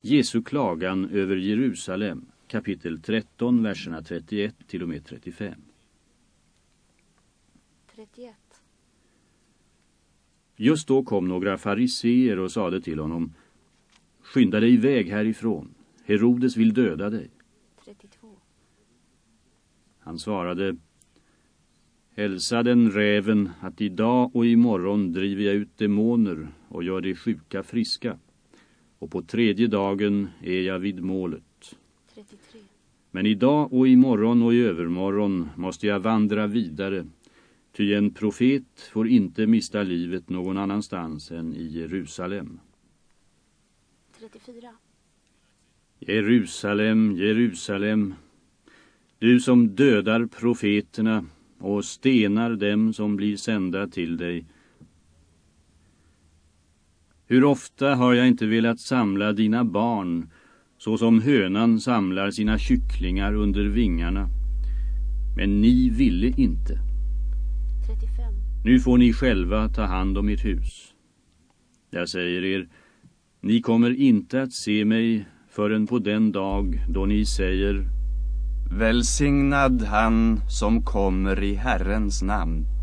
Jesu klagan över Jerusalem, kapitel 13, verserna 31 till och med 35. 31. Just då kom några fariseer och sade till honom Skynda dig iväg härifrån. Herodes vill döda dig. 32. Han svarade Hälsa den räven att idag och imorgon driver jag ut demoner och gör de sjuka friska. Och på tredje dagen är jag vid målet. 33. Men idag och imorgon och i övermorgon måste jag vandra vidare. Ty en profet får inte mista livet någon annanstans än i Jerusalem. 34. Jerusalem, Jerusalem, du som dödar profeterna och stenar dem som blir sända till dig. Hur ofta har jag inte velat samla dina barn så som hönan samlar sina kycklingar under vingarna. Men ni ville inte. 35. Nu får ni själva ta hand om ert hus. Jag säger er, ni kommer inte att se mig förrän på den dag då ni säger Välsignad han som kommer i Herrens namn.